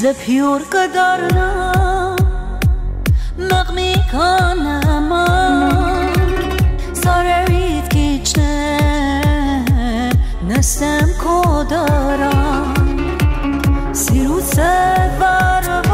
ز پیور قدرنا مقمی کانما سارید کیچنه نستم کدارم سیروس برواز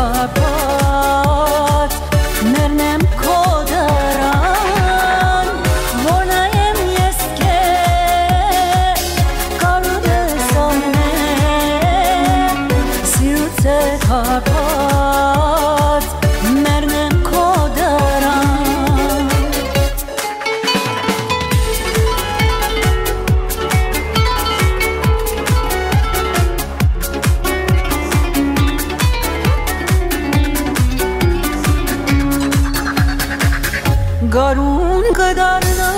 apart. گارون قدرنا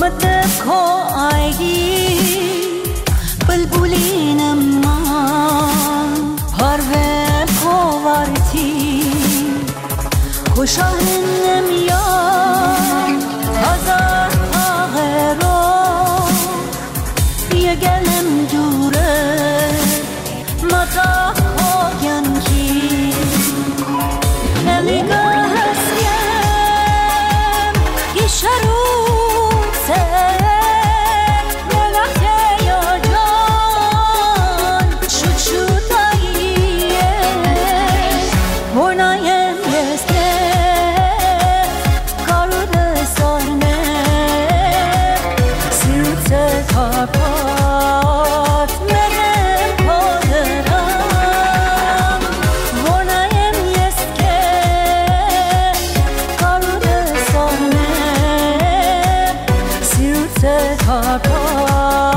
مدب کو آیگی بلبولینم من پرو کو وارتی خوشاهنم یا تا